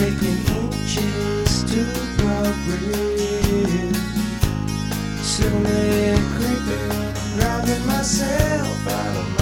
taking inches to progress. Slowly creeping, driving myself out of my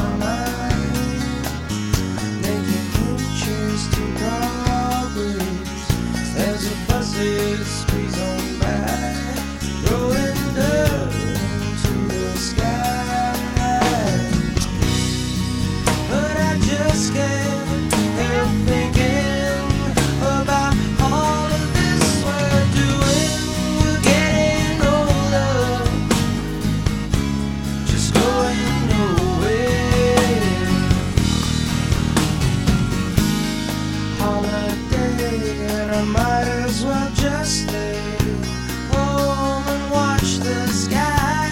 I might as well just stay home and watch the sky.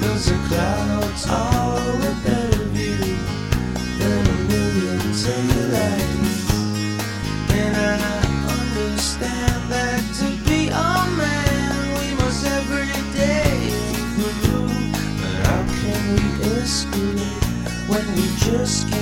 Cause the clouds are a better view than a million taillights. And I understand that to be a man, we must every day improve. But how can we escalate when we just?